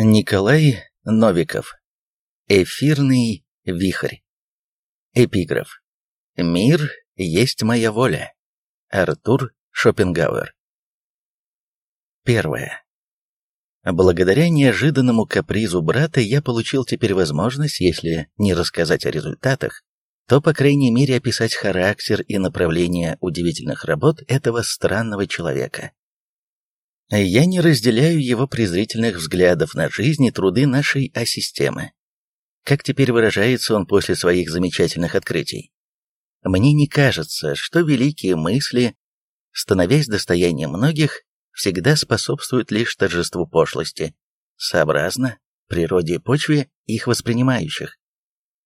Николай Новиков. Эфирный вихрь. Эпиграф. Мир есть моя воля. Артур Шопенгауэр. Первое. Благодаря неожиданному капризу брата я получил теперь возможность, если не рассказать о результатах, то, по крайней мере, описать характер и направление удивительных работ этого странного человека. Я не разделяю его презрительных взглядов на жизнь и труды нашей А-системы. Как теперь выражается он после своих замечательных открытий? Мне не кажется, что великие мысли, становясь достоянием многих, всегда способствуют лишь торжеству пошлости, сообразно природе и почве их воспринимающих.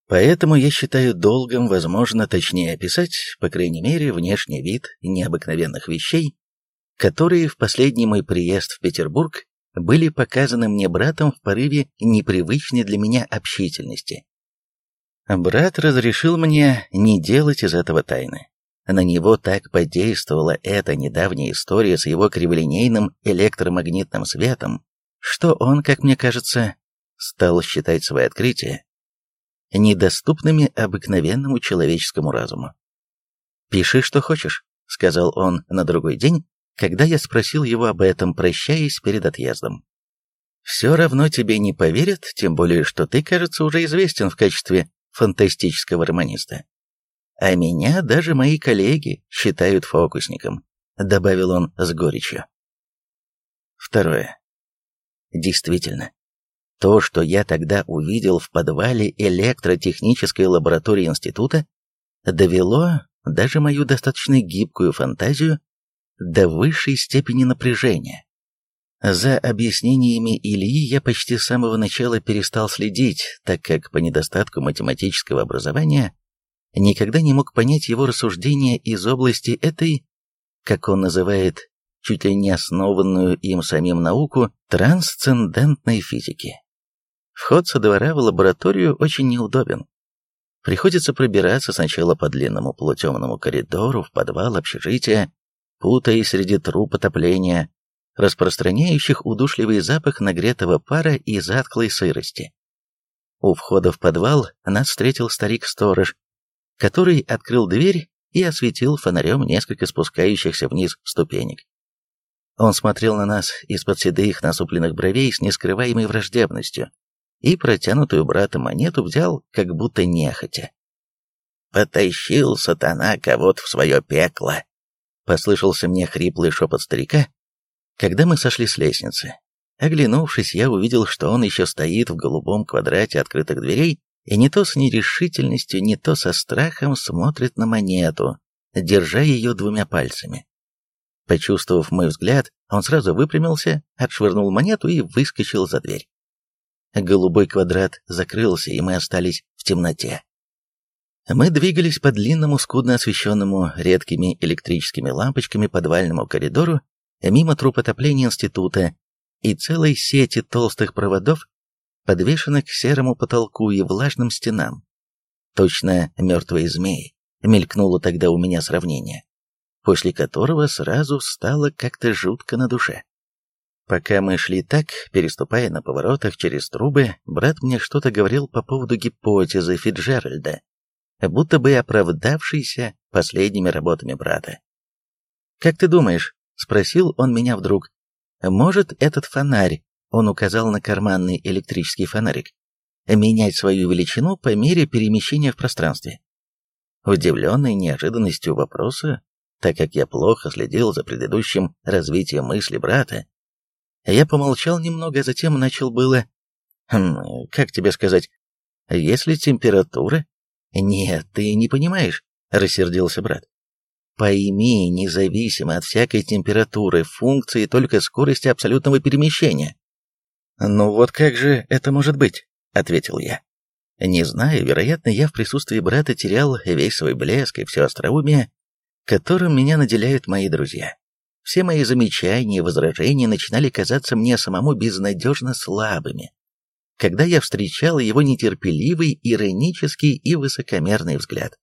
Поэтому я считаю долгом, возможно, точнее описать, по крайней мере, внешний вид необыкновенных вещей, которые в последний мой приезд в Петербург были показаны мне братом в порыве непривычной для меня общительности. Брат разрешил мне не делать из этого тайны. На него так подействовала эта недавняя история с его криволинейным электромагнитным светом, что он, как мне кажется, стал считать свои открытия недоступными обыкновенному человеческому разуму. «Пиши, что хочешь», — сказал он на другой день, когда я спросил его об этом, прощаясь перед отъездом. «Все равно тебе не поверят, тем более, что ты, кажется, уже известен в качестве фантастического романиста. А меня даже мои коллеги считают фокусником», — добавил он с горечью. Второе. Действительно, то, что я тогда увидел в подвале электротехнической лаборатории института, довело даже мою достаточно гибкую фантазию до высшей степени напряжения. За объяснениями Ильи я почти с самого начала перестал следить, так как по недостатку математического образования никогда не мог понять его рассуждения из области этой, как он называет, чуть ли не основанную им самим науку, трансцендентной физики. Вход со двора в лабораторию очень неудобен. Приходится пробираться сначала по длинному полутемному коридору в подвал общежития, путаясь среди труб отопления, распространяющих удушливый запах нагретого пара и затклой сырости. У входа в подвал нас встретил старик-сторож, который открыл дверь и осветил фонарем несколько спускающихся вниз ступенек. Он смотрел на нас из-под седых насупленных бровей с нескрываемой враждебностью и протянутую братом монету взял, как будто нехотя. «Потащил сатана кого-то в свое пекло», Послышался мне хриплый шепот старика, когда мы сошли с лестницы. Оглянувшись, я увидел, что он еще стоит в голубом квадрате открытых дверей и не то с нерешительностью, не то со страхом смотрит на монету, держа ее двумя пальцами. Почувствовав мой взгляд, он сразу выпрямился, отшвырнул монету и выскочил за дверь. Голубой квадрат закрылся, и мы остались в темноте. Мы двигались по длинному, скудно освещенному редкими электрическими лампочками подвальному коридору, мимо труб отопления института и целой сети толстых проводов, подвешенных к серому потолку и влажным стенам. Точно мертвые змеи, мелькнуло тогда у меня сравнение, после которого сразу стало как-то жутко на душе. Пока мы шли так, переступая на поворотах через трубы, брат мне что-то говорил по поводу гипотезы Фиджеральда, будто бы оправдавшийся последними работами брата. «Как ты думаешь?» — спросил он меня вдруг. «Может этот фонарь, он указал на карманный электрический фонарик, менять свою величину по мере перемещения в пространстве?» Удивленный неожиданностью вопроса, так как я плохо следил за предыдущим развитием мысли брата, я помолчал немного, а затем начал было... Хм, как тебе сказать? Если температура «Нет, ты не понимаешь», — рассердился брат. «Пойми, независимо от всякой температуры, функции только скорости абсолютного перемещения». «Ну вот как же это может быть?» — ответил я. «Не знаю, вероятно, я в присутствии брата терял весь свой блеск и все остроумие, которым меня наделяют мои друзья. Все мои замечания и возражения начинали казаться мне самому безнадежно слабыми когда я встречал его нетерпеливый, иронический и высокомерный взгляд.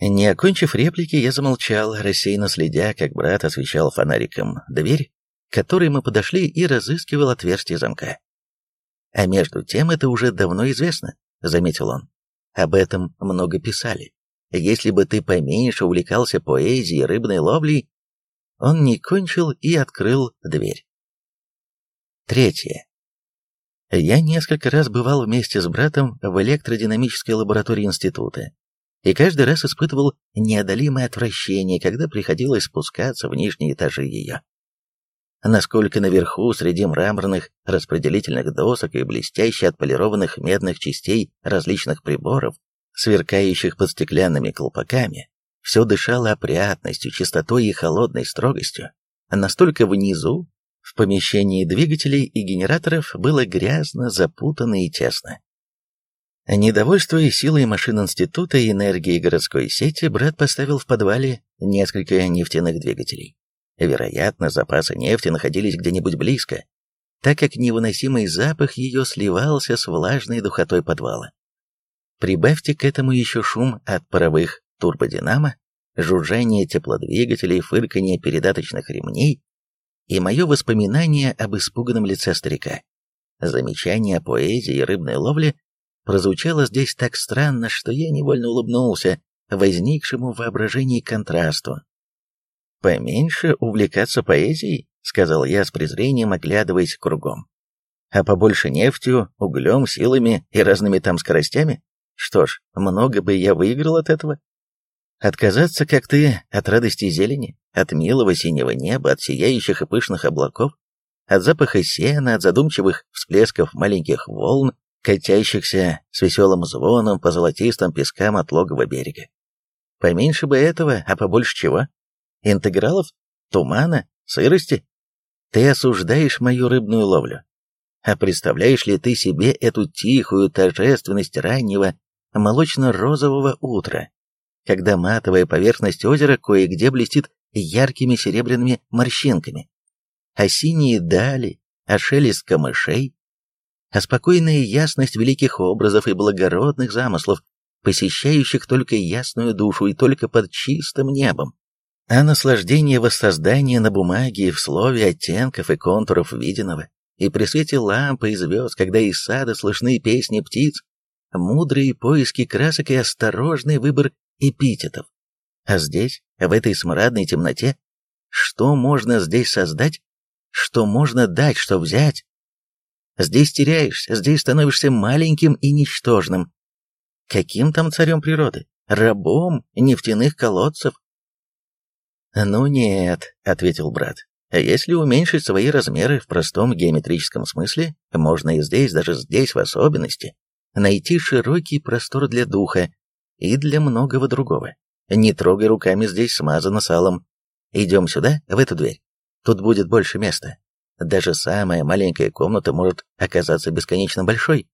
Не окончив реплики, я замолчал, рассеянно следя, как брат освещал фонариком дверь, к которой мы подошли и разыскивал отверстие замка. А между тем это уже давно известно, заметил он. Об этом много писали. Если бы ты поменьше увлекался поэзией и рыбной ловлей, он не кончил и открыл дверь. Третье. Я несколько раз бывал вместе с братом в электродинамической лаборатории института, и каждый раз испытывал неодолимое отвращение, когда приходилось спускаться в нижние этажи ее. Насколько наверху, среди мраморных распределительных досок и блестяще отполированных медных частей различных приборов, сверкающих под стеклянными колпаками, все дышало опрятностью, чистотой и холодной строгостью. Настолько внизу, в помещении двигателей и генераторов, было грязно, запутанно и тесно. Недовольствуясь силой машин института и энергией городской сети, брат поставил в подвале несколько нефтяных двигателей. Вероятно, запасы нефти находились где-нибудь близко, так как невыносимый запах ее сливался с влажной духотой подвала. Прибавьте к этому еще шум от паровых турбодинамо, жужжание теплодвигателей, фырканье передаточных ремней и мое воспоминание об испуганном лице старика. Замечание о поэзии и рыбной ловле прозвучало здесь так странно, что я невольно улыбнулся возникшему в воображении контрасту. «Поменьше увлекаться поэзией», — сказал я с презрением, оглядываясь кругом. «А побольше нефтью, углем, силами и разными там скоростями? Что ж, много бы я выиграл от этого. Отказаться, как ты, от радости зелени, от милого синего неба, от сияющих и пышных облаков, от запаха сена, от задумчивых всплесков маленьких волн, катящихся с веселым звоном по золотистым пескам от логового берега. Поменьше бы этого, а побольше чего? Интегралов? Тумана? Сырости? Ты осуждаешь мою рыбную ловлю. А представляешь ли ты себе эту тихую торжественность раннего молочно-розового утра, когда матовая поверхность озера кое-где блестит яркими серебряными морщинками, а синие дали, а шелест камышей, а спокойная ясность великих образов и благородных замыслов, посещающих только ясную душу и только под чистым небом, а наслаждение воссоздания на бумаге и в слове оттенков и контуров виденного, и при свете лампы и звезд, когда из сада слышны песни птиц, мудрые поиски красок и осторожный выбор эпитетов. А здесь, в этой смрадной темноте, что можно здесь создать, что можно дать, что взять, Здесь теряешься, здесь становишься маленьким и ничтожным. Каким там царем природы? Рабом нефтяных колодцев? «Ну нет», — ответил брат. «А если уменьшить свои размеры в простом геометрическом смысле, можно и здесь, даже здесь в особенности, найти широкий простор для духа и для многого другого. Не трогай руками, здесь смазано салом. Идем сюда, в эту дверь. Тут будет больше места. Даже самая маленькая комната может оказаться бесконечно большой.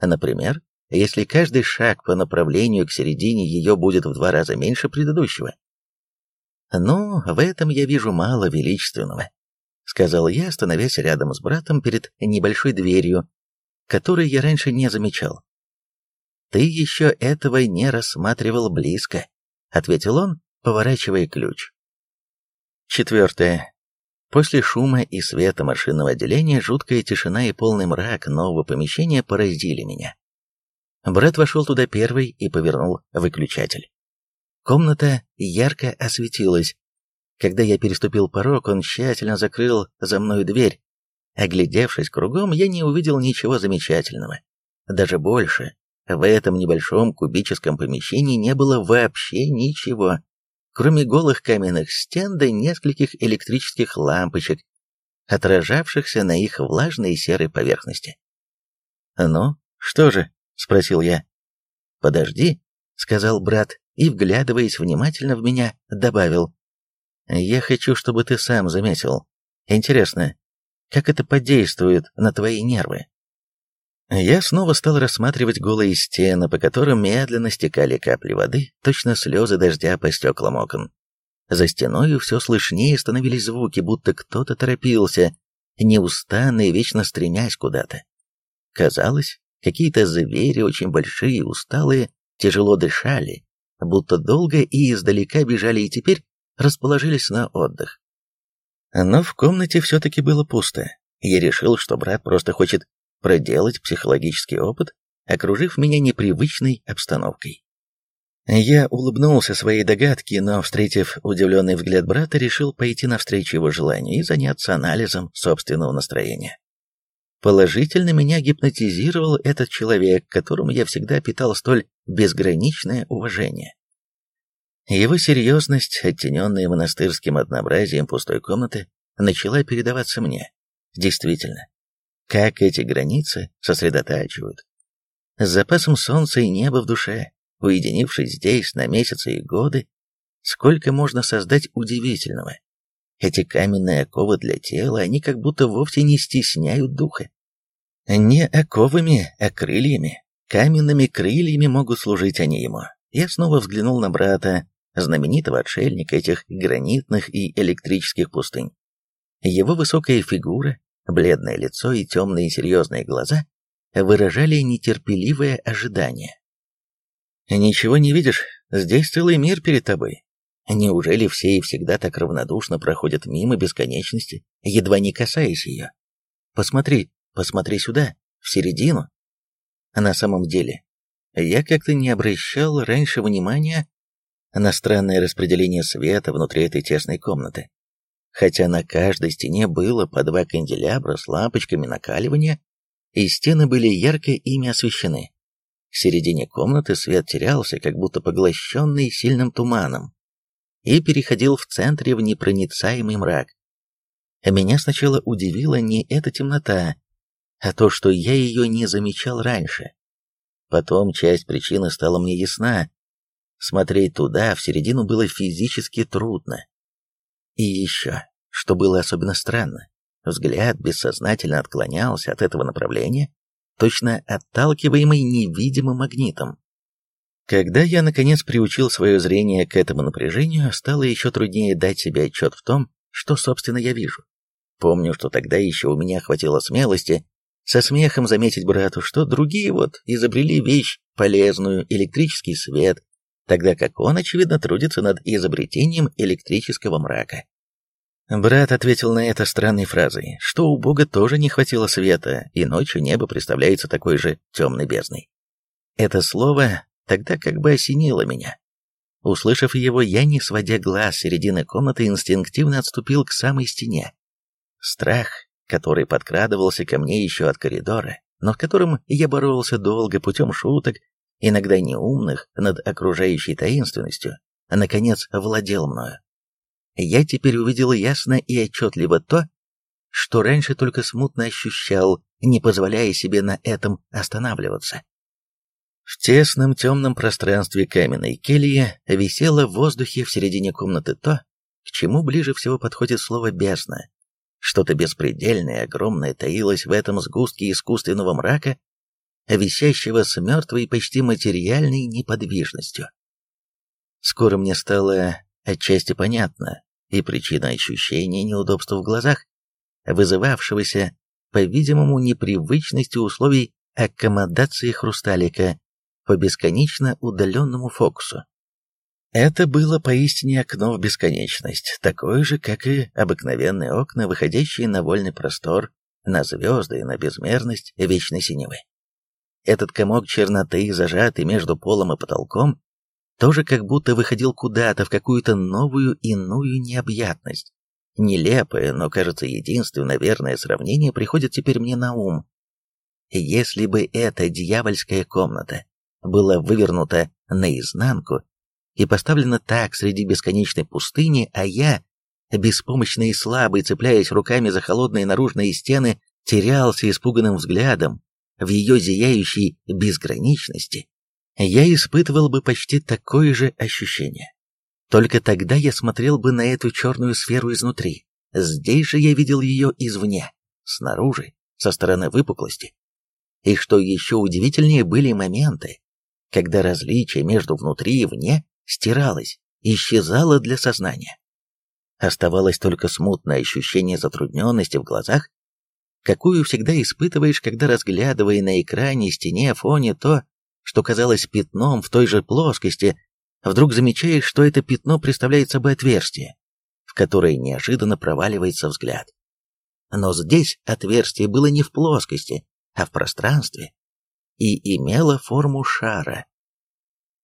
Например, если каждый шаг по направлению к середине ее будет в два раза меньше предыдущего. «Ну, в этом я вижу мало величественного», — сказал я, становясь рядом с братом перед небольшой дверью, которую я раньше не замечал. «Ты еще этого не рассматривал близко», — ответил он, поворачивая ключ. Четвертое. После шума и света машинного отделения жуткая тишина и полный мрак нового помещения поразили меня. Брат вошел туда первый и повернул выключатель. Комната ярко осветилась. Когда я переступил порог, он тщательно закрыл за мной дверь. Оглядевшись кругом, я не увидел ничего замечательного. Даже больше, в этом небольшом кубическом помещении не было вообще ничего кроме голых каменных стен да нескольких электрических лампочек, отражавшихся на их влажной серой поверхности. «Ну, что же?» — спросил я. «Подожди», — сказал брат, и, вглядываясь внимательно в меня, добавил. «Я хочу, чтобы ты сам заметил. Интересно, как это подействует на твои нервы?» Я снова стал рассматривать голые стены, по которым медленно стекали капли воды, точно слезы дождя по стеклам окон. За стеною все слышнее становились звуки, будто кто-то торопился, неустанно и вечно стремясь куда-то. Казалось, какие-то звери, очень большие, усталые, тяжело дышали, будто долго и издалека бежали и теперь расположились на отдых. Но в комнате все-таки было пусто. Я решил, что брат просто хочет проделать психологический опыт, окружив меня непривычной обстановкой. Я улыбнулся своей догадке, но, встретив удивленный взгляд брата, решил пойти навстречу его желанию и заняться анализом собственного настроения. Положительно меня гипнотизировал этот человек, которому я всегда питал столь безграничное уважение. Его серьезность, оттененная монастырским однообразием пустой комнаты, начала передаваться мне. Действительно, как эти границы сосредотачивают. С запасом солнца и неба в душе, уединившись здесь на месяцы и годы, сколько можно создать удивительного. Эти каменные оковы для тела, они как будто вовсе не стесняют духа. Не оковами, а крыльями. Каменными крыльями могут служить они ему. Я снова взглянул на брата, знаменитого отшельника этих гранитных и электрических пустынь. Его высокая фигура, бледное лицо и темные серьезные глаза выражали нетерпеливое ожидание. «Ничего не видишь? Здесь целый мир перед тобой. Неужели все и всегда так равнодушно проходят мимо бесконечности, едва не касаясь ее? Посмотри, посмотри сюда, в середину. На самом деле, я как-то не обращал раньше внимания на странное распределение света внутри этой тесной комнаты. Хотя на каждой стене было по два канделябра с лампочками накаливания, и стены были ярко ими освещены. В середине комнаты свет терялся, как будто поглощенный сильным туманом, и переходил в центре в непроницаемый мрак. Меня сначала удивила не эта темнота, а то, что я ее не замечал раньше. Потом часть причины стала мне ясна. Смотреть туда, в середину, было физически трудно. И еще, что было особенно странно, взгляд бессознательно отклонялся от этого направления, точно отталкиваемый невидимым магнитом. Когда я, наконец, приучил свое зрение к этому напряжению, стало еще труднее дать себе отчет в том, что, собственно, я вижу. Помню, что тогда еще у меня хватило смелости со смехом заметить брату, что другие вот изобрели вещь полезную, электрический свет, тогда как он, очевидно, трудится над изобретением электрического мрака. Брат ответил на это странной фразой, что у Бога тоже не хватило света, и ночью небо представляется такой же темной бездной. Это слово тогда как бы осенило меня. Услышав его, я, не сводя глаз середины комнаты, инстинктивно отступил к самой стене. Страх, который подкрадывался ко мне еще от коридора, но с которым я боролся долго путем шуток, иногда неумных, над окружающей таинственностью, наконец владел мною я теперь увидел ясно и отчетливо то, что раньше только смутно ощущал, не позволяя себе на этом останавливаться. В тесном темном пространстве каменной кельи висело в воздухе в середине комнаты то, к чему ближе всего подходит слово «бездна». Что-то беспредельное, огромное таилось в этом сгустке искусственного мрака, висящего с мертвой почти материальной неподвижностью. Скоро мне стало отчасти понятно, и причина ощущения неудобства в глазах, вызывавшегося, по-видимому, непривычностью условий аккомодации хрусталика по бесконечно удаленному фокусу. Это было поистине окно в бесконечность, такое же, как и обыкновенные окна, выходящие на вольный простор, на звезды и на безмерность вечной синевы. Этот комок черноты, зажатый между полом и потолком, тоже как будто выходил куда-то в какую-то новую иную необъятность. Нелепое, но, кажется, единственное верное сравнение приходит теперь мне на ум. Если бы эта дьявольская комната была вывернута наизнанку и поставлена так среди бесконечной пустыни, а я, беспомощный и слабый, цепляясь руками за холодные наружные стены, терялся испуганным взглядом в ее зияющей безграничности, я испытывал бы почти такое же ощущение. Только тогда я смотрел бы на эту черную сферу изнутри. Здесь же я видел ее извне, снаружи, со стороны выпуклости. И что еще удивительнее, были моменты, когда различие между внутри и вне стиралось, исчезало для сознания. Оставалось только смутное ощущение затрудненности в глазах, какую всегда испытываешь, когда разглядывая на экране, стене, фоне то, что казалось пятном в той же плоскости, вдруг замечаешь, что это пятно представляет собой отверстие, в которое неожиданно проваливается взгляд. Но здесь отверстие было не в плоскости, а в пространстве, и имела форму шара.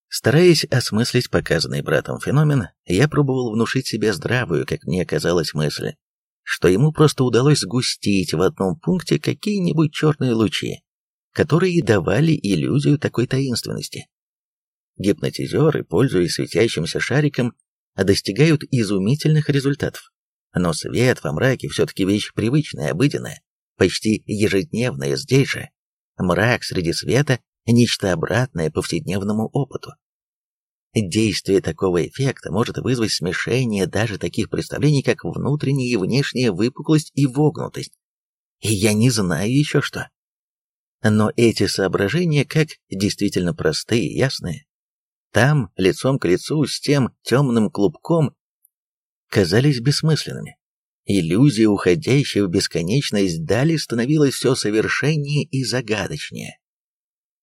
Стараясь осмыслить показанный братом феномен, я пробовал внушить себе здравую, как мне казалось, мысль, что ему просто удалось сгустить в одном пункте какие-нибудь черные лучи, которые давали иллюзию такой таинственности. Гипнотизеры, пользуясь светящимся шариком, достигают изумительных результатов. Но свет во мраке все-таки вещь привычная, обыденная, почти ежедневная здесь же. Мрак среди света – нечто обратное повседневному опыту. Действие такого эффекта может вызвать смешение даже таких представлений, как внутренняя и внешняя выпуклость и вогнутость. И я не знаю еще что. Но эти соображения, как действительно простые и ясные, там, лицом к лицу с тем темным клубком, казались бессмысленными. Иллюзия, уходящая в бесконечность дали, становилась все совершеннее и загадочнее.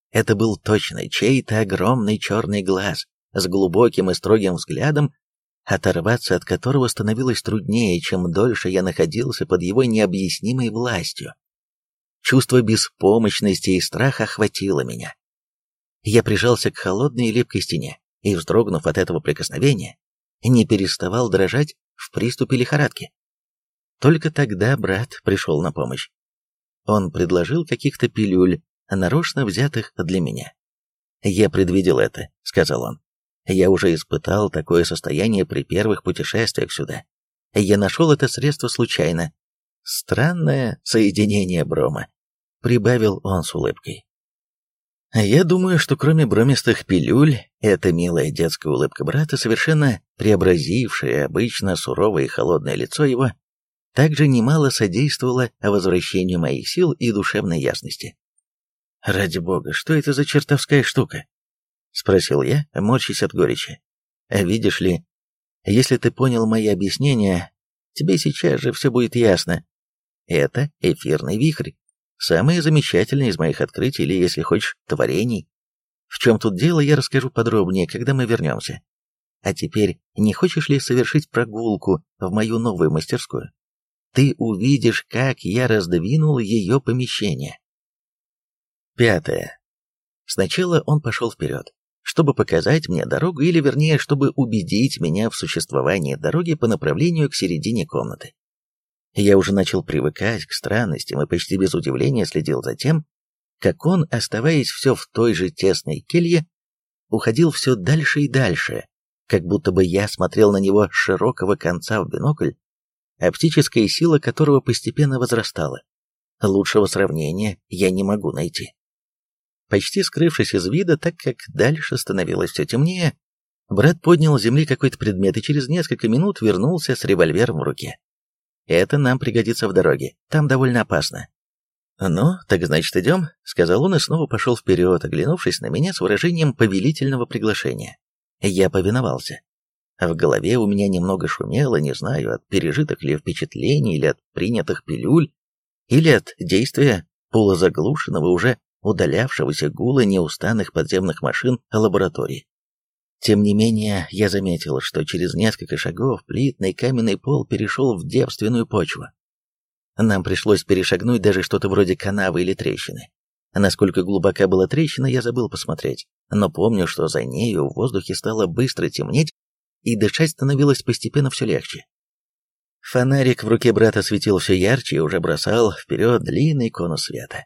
Это был точно чей-то огромный черный глаз с глубоким и строгим взглядом, оторваться от которого становилось труднее, чем дольше я находился под его необъяснимой властью. Чувство беспомощности и страха охватило меня. Я прижался к холодной и липкой стене, и, вздрогнув от этого прикосновения, не переставал дрожать в приступе лихорадки. Только тогда брат пришел на помощь. Он предложил каких-то пилюль, нарочно взятых для меня. «Я предвидел это», — сказал он. «Я уже испытал такое состояние при первых путешествиях сюда. Я нашел это средство случайно. Странное соединение брома», — прибавил он с улыбкой. Я думаю, что кроме бромистых пилюль, эта милая детская улыбка брата, совершенно преобразившая обычно суровое и холодное лицо его, также немало содействовала возвращению моих сил и душевной ясности. «Ради бога, что это за чертовская штука?» — спросил я, морщась от горечи. «А видишь ли, если ты понял мои объяснения, тебе сейчас же все будет ясно. Это эфирный вихрь, Самое замечательное из моих открытий, или, если хочешь, творений. В чем тут дело, я расскажу подробнее, когда мы вернемся. А теперь, не хочешь ли совершить прогулку в мою новую мастерскую? Ты увидишь, как я раздвинул ее помещение. Пятое. Сначала он пошел вперед, чтобы показать мне дорогу, или вернее, чтобы убедить меня в существовании дороги по направлению к середине комнаты. Я уже начал привыкать к странностям и почти без удивления следил за тем, как он, оставаясь все в той же тесной келье, уходил все дальше и дальше, как будто бы я смотрел на него с широкого конца в бинокль, оптическая сила которого постепенно возрастала. Лучшего сравнения я не могу найти. Почти скрывшись из вида, так как дальше становилось все темнее, брат поднял с земли какой-то предмет и через несколько минут вернулся с револьвером в руке. Это нам пригодится в дороге, там довольно опасно». «Ну, так значит идем», — сказал он и снова пошел вперед, оглянувшись на меня с выражением повелительного приглашения. Я повиновался. В голове у меня немного шумело, не знаю, от пережитых ли впечатлений, или от принятых пилюль, или от действия полузаглушенного, уже удалявшегося гула неустанных подземных машин лаборатории. Тем не менее, я заметил, что через несколько шагов плитный каменный пол перешел в девственную почву. Нам пришлось перешагнуть даже что-то вроде канавы или трещины. Насколько глубока была трещина, я забыл посмотреть, но помню, что за нею в воздухе стало быстро темнеть, и дышать становилось постепенно все легче. Фонарик в руке брата светил все ярче и уже бросал вперед длинный конус света.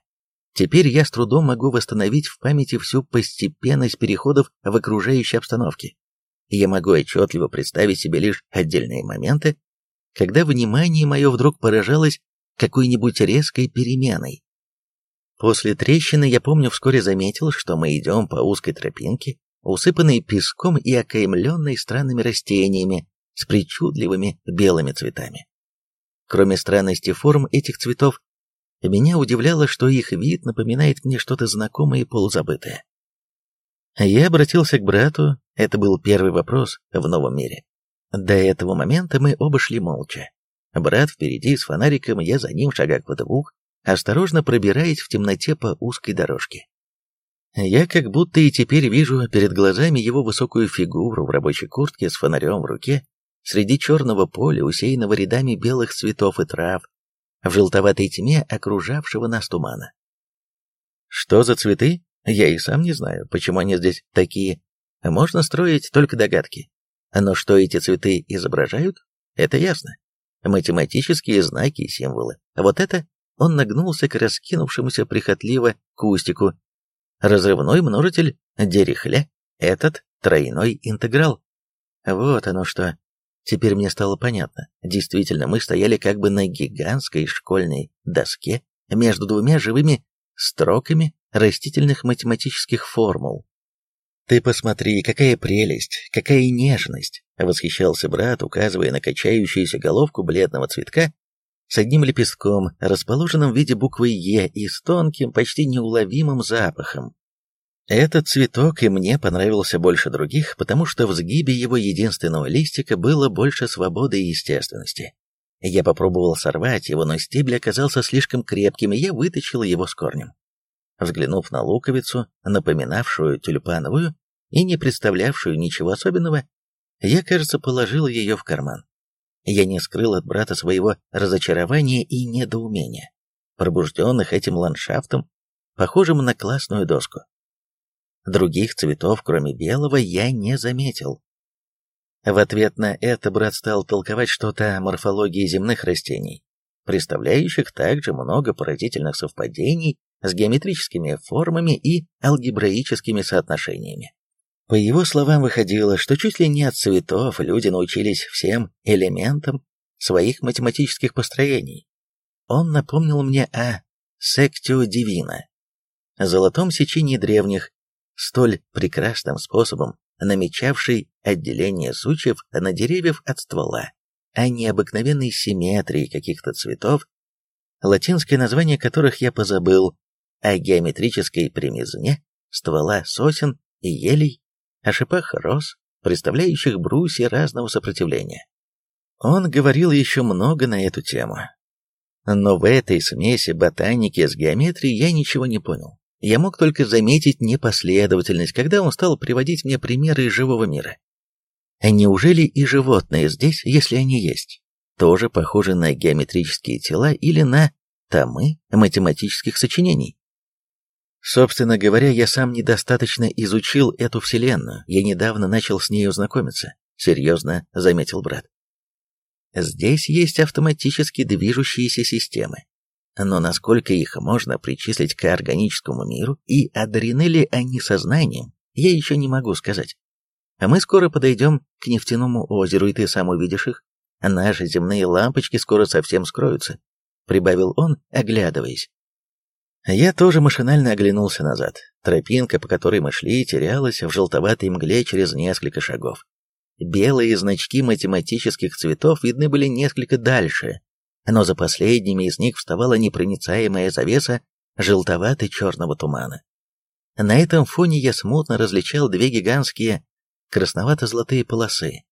Теперь я с трудом могу восстановить в памяти всю постепенность переходов в окружающей обстановке. Я могу отчетливо представить себе лишь отдельные моменты, когда внимание мое вдруг поражалось какой-нибудь резкой переменой. После трещины я помню вскоре заметил, что мы идем по узкой тропинке, усыпанной песком и окаймленной странными растениями с причудливыми белыми цветами. Кроме странности форм этих цветов, меня удивляло, что их вид напоминает мне что-то знакомое и полузабытое. Я обратился к брату, это был первый вопрос в новом мире. До этого момента мы оба шли молча. Брат впереди с фонариком, я за ним шагах в двух, осторожно пробираясь в темноте по узкой дорожке. Я как будто и теперь вижу перед глазами его высокую фигуру в рабочей куртке с фонарем в руке, среди черного поля, усеянного рядами белых цветов и трав, в желтоватой тьме окружавшего нас тумана. Что за цветы? Я и сам не знаю, почему они здесь такие. Можно строить только догадки. Но что эти цветы изображают, это ясно. Математические знаки и символы. Вот это он нагнулся к раскинувшемуся прихотливо кустику. Разрывной множитель дерехля, этот тройной интеграл. Вот оно что. Теперь мне стало понятно. Действительно, мы стояли как бы на гигантской школьной доске между двумя живыми строками растительных математических формул. «Ты посмотри, какая прелесть, какая нежность!» — восхищался брат, указывая на качающуюся головку бледного цветка с одним лепестком, расположенным в виде буквы «Е» и с тонким, почти неуловимым запахом. Этот цветок и мне понравился больше других, потому что в сгибе его единственного листика было больше свободы и естественности. Я попробовал сорвать его, но стебель оказался слишком крепким, и я вытащил его с корнем. Взглянув на луковицу, напоминавшую тюльпановую и не представлявшую ничего особенного, я, кажется, положил ее в карман. Я не скрыл от брата своего разочарования и недоумения, пробужденных этим ландшафтом, похожим на классную доску. Других цветов, кроме белого, я не заметил. В ответ на это брат стал толковать что-то о морфологии земных растений, представляющих также много поразительных совпадений с геометрическими формами и алгебраическими соотношениями. По его словам выходило, что чуть ли не от цветов люди научились всем элементам своих математических построений. Он напомнил мне о сектио дивина, золотом сечении древних, столь прекрасным способом намечавший отделение сучьев на деревьев от ствола, а не обыкновенной симметрии каких-то цветов, латинское название которых я позабыл, о геометрической примизне ствола сосен и елей, о шипах роз, представляющих брусья разного сопротивления. Он говорил еще много на эту тему. Но в этой смеси ботаники с геометрией я ничего не понял. Я мог только заметить непоследовательность, когда он стал приводить мне примеры из живого мира. А неужели и животные здесь, если они есть, тоже похожи на геометрические тела или на томы математических сочинений? Собственно говоря, я сам недостаточно изучил эту вселенную, я недавно начал с ней знакомиться, серьезно заметил брат. Здесь есть автоматически движущиеся системы, но насколько их можно причислить к органическому миру и одарены ли они сознанием, я еще не могу сказать. А мы скоро подойдем к нефтяному озеру, и ты сам увидишь их. Наши земные лампочки скоро совсем скроются», — прибавил он, оглядываясь. Я тоже машинально оглянулся назад. Тропинка, по которой мы шли, терялась в желтоватой мгле через несколько шагов. Белые значки математических цветов видны были несколько дальше, но за последними из них вставала непроницаемая завеса желтовато-черного тумана. На этом фоне я смутно различал две гигантские красновато-золотые полосы,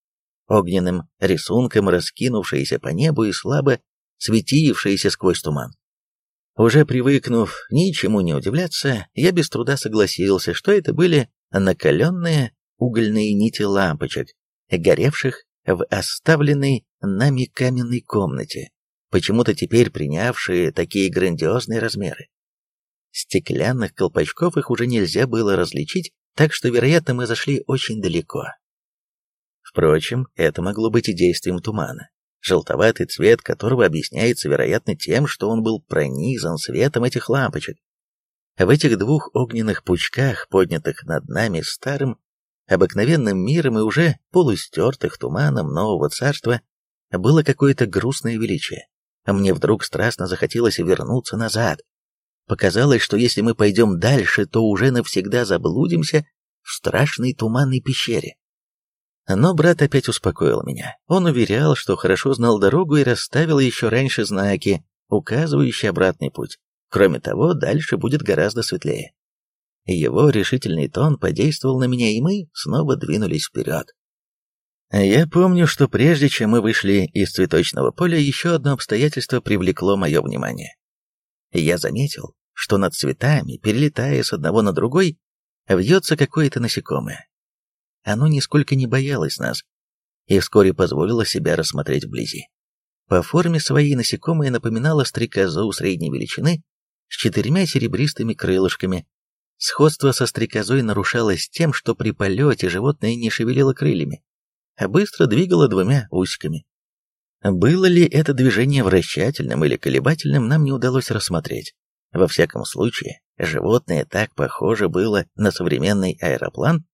огненным рисунком раскинувшиеся по небу и слабо светившиеся сквозь туман. Уже привыкнув ничему не удивляться, я без труда согласился, что это были накаленные угольные нити лампочек, горевших в оставленной нами каменной комнате почему-то теперь принявшие такие грандиозные размеры. Стеклянных колпачков их уже нельзя было различить, так что, вероятно, мы зашли очень далеко. Впрочем, это могло быть и действием тумана, желтоватый цвет которого объясняется, вероятно, тем, что он был пронизан светом этих лампочек. В этих двух огненных пучках, поднятых над нами старым, обыкновенным миром и уже полустертых туманом нового царства, было какое-то грустное величие а мне вдруг страстно захотелось вернуться назад. Показалось, что если мы пойдем дальше, то уже навсегда заблудимся в страшной туманной пещере. Но брат опять успокоил меня. Он уверял, что хорошо знал дорогу и расставил еще раньше знаки, указывающие обратный путь. Кроме того, дальше будет гораздо светлее. Его решительный тон подействовал на меня, и мы снова двинулись вперед. Я помню, что прежде чем мы вышли из цветочного поля, еще одно обстоятельство привлекло мое внимание. Я заметил, что над цветами, перелетая с одного на другой, вьется какое-то насекомое. Оно нисколько не боялось нас и вскоре позволило себя рассмотреть вблизи. По форме своей насекомое напоминало стрекозу средней величины с четырьмя серебристыми крылышками. Сходство со стрекозой нарушалось тем, что при полете животное не шевелило крыльями, быстро двигало двумя усиками. Было ли это движение вращательным или колебательным, нам не удалось рассмотреть. Во всяком случае, животное так похоже было на современный аэроплан,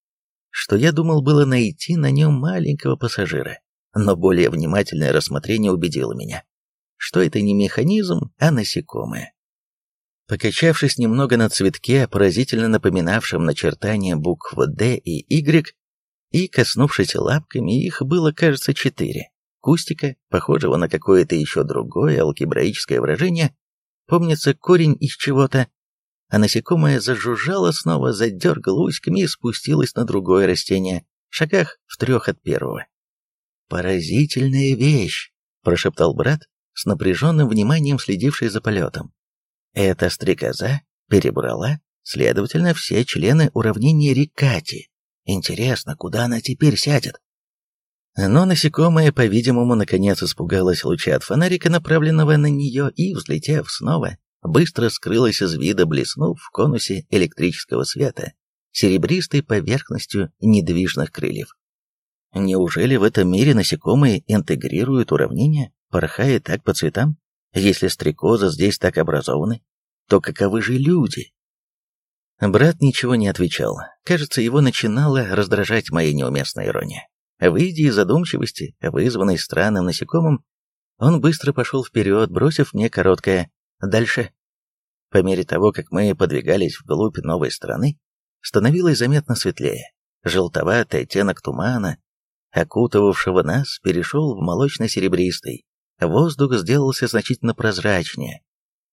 что я думал было найти на нем маленького пассажира, но более внимательное рассмотрение убедило меня, что это не механизм, а насекомое. Покачавшись немного на цветке, поразительно напоминавшем начертания букв «Д» и «Y», и коснувшись лапками, их было, кажется, четыре, кустика, похожего на какое-то еще другое алгебраическое выражение, помнится корень из чего-то, а насекомое зажужжало снова, задергало усиками и спустилось на другое растение, в шагах в трех от первого. «Поразительная вещь!» — прошептал брат, с напряженным вниманием следивший за полетом. Эта стрекоза перебрала, следовательно, все члены уравнения Рикати. Интересно, куда она теперь сядет? Но насекомое, по-видимому, наконец испугалось луча от фонарика, направленного на нее, и, взлетев снова, быстро скрылось из вида, блеснув в конусе электрического света серебристой поверхностью недвижных крыльев. Неужели в этом мире насекомые интегрируют уравнения, порхая так по цветам? Если стрекозы здесь так образованы, то каковы же люди? Брат ничего не отвечал. Кажется, его начинала раздражать моя неуместная ирония. Выйдя из задумчивости, вызванной странным насекомым, он быстро пошел вперед, бросив мне короткое «дальше». По мере того, как мы подвигались вглубь новой страны, становилось заметно светлее. Желтоватый оттенок тумана, окутывавшего нас, перешел в молочно-серебристый. Воздух сделался значительно прозрачнее.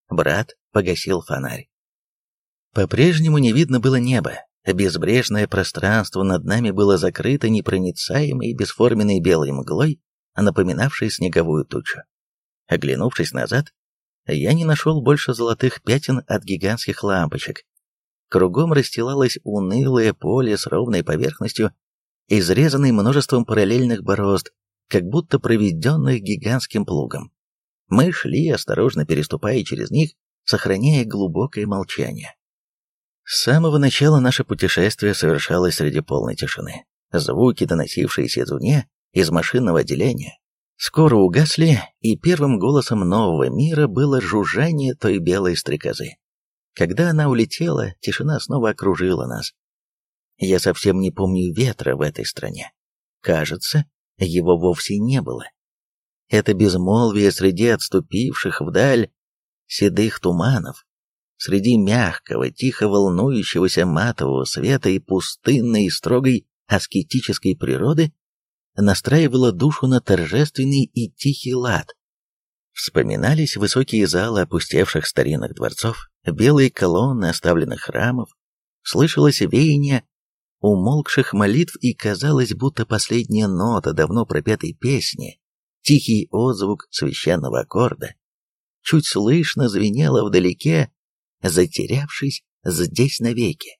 Брат погасил фонарь. По-прежнему не видно было неба, Безбрежное пространство над нами было закрыто непроницаемой бесформенной белой мглой, напоминавшей снеговую тучу. Оглянувшись назад, я не нашел больше золотых пятен от гигантских лампочек. Кругом расстилалось унылое поле с ровной поверхностью, изрезанной множеством параллельных борозд, как будто проведенных гигантским плугом. Мы шли, осторожно переступая через них, сохраняя глубокое молчание. С самого начала наше путешествие совершалось среди полной тишины. Звуки, доносившиеся извне, из машинного отделения, скоро угасли, и первым голосом нового мира было жужжание той белой стрекозы. Когда она улетела, тишина снова окружила нас. Я совсем не помню ветра в этой стране. Кажется, его вовсе не было. Это безмолвие среди отступивших вдаль седых туманов среди мягкого, тихо волнующегося матового света и пустынной и строгой аскетической природы настраивала душу на торжественный и тихий лад. Вспоминались высокие залы опустевших старинных дворцов, белые колонны оставленных храмов, слышалось веяние умолкших молитв и казалось, будто последняя нота давно пропетой песни, тихий отзвук священного аккорда, чуть слышно звенела вдалеке затерявшись здесь навеки.